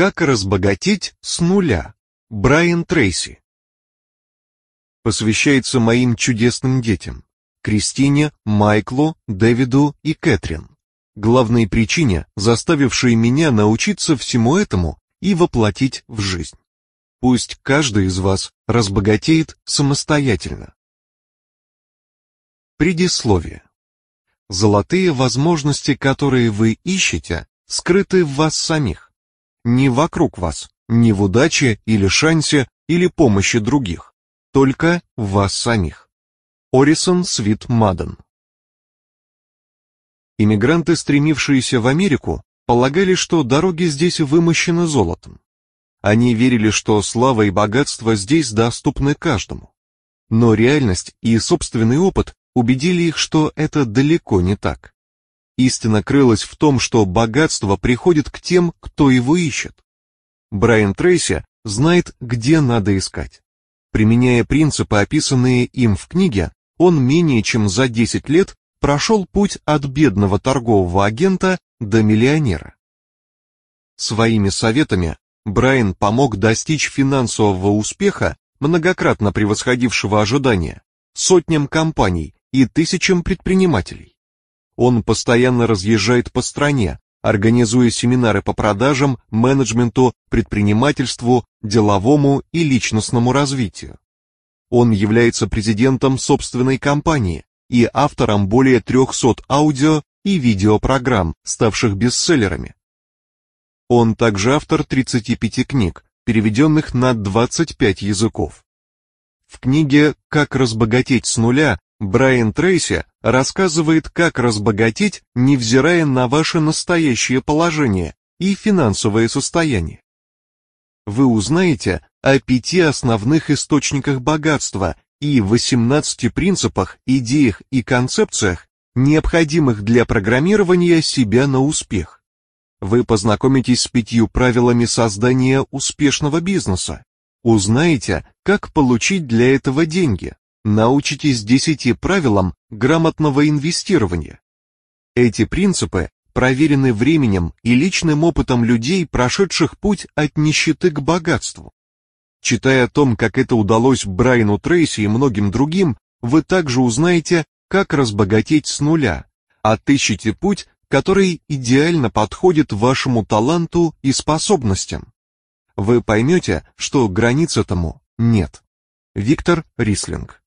Как разбогатеть с нуля? Брайан Трейси. Посвящается моим чудесным детям. Кристине, Майклу, Дэвиду и Кэтрин. Главной причине, заставившей меня научиться всему этому и воплотить в жизнь. Пусть каждый из вас разбогатеет самостоятельно. Предисловие. Золотые возможности, которые вы ищете, скрыты в вас самих. Не вокруг вас, не в удаче или шансе или помощи других, только в вас самих. Орисон Свит Маден Иммигранты, стремившиеся в Америку, полагали, что дороги здесь вымощены золотом. Они верили, что слава и богатство здесь доступны каждому. Но реальность и собственный опыт убедили их, что это далеко не так. Истина крылась в том, что богатство приходит к тем, кто его ищет. Брайан Трейси знает, где надо искать. Применяя принципы, описанные им в книге, он менее чем за 10 лет прошел путь от бедного торгового агента до миллионера. Своими советами Брайан помог достичь финансового успеха, многократно превосходившего ожидания, сотням компаний и тысячам предпринимателей. Он постоянно разъезжает по стране, организуя семинары по продажам, менеджменту, предпринимательству, деловому и личностному развитию. Он является президентом собственной компании и автором более 300 аудио и видеопрограмм, ставших бестселлерами. Он также автор 35 книг, переведенных на 25 языков. В книге «Как разбогатеть с нуля» Брайан Трейси рассказывает, как разбогатеть, невзирая на ваше настоящее положение и финансовое состояние. Вы узнаете о пяти основных источниках богатства и 18 принципах, идеях и концепциях, необходимых для программирования себя на успех. Вы познакомитесь с пятью правилами создания успешного бизнеса. Узнаете, как получить для этого деньги. Научитесь десяти правилам грамотного инвестирования. Эти принципы проверены временем и личным опытом людей, прошедших путь от нищеты к богатству. Читая о том, как это удалось Брайану Трейси и многим другим, вы также узнаете, как разбогатеть с нуля, отыщите путь который идеально подходит вашему таланту и способностям. Вы поймете, что границ этому нет. Виктор Рислинг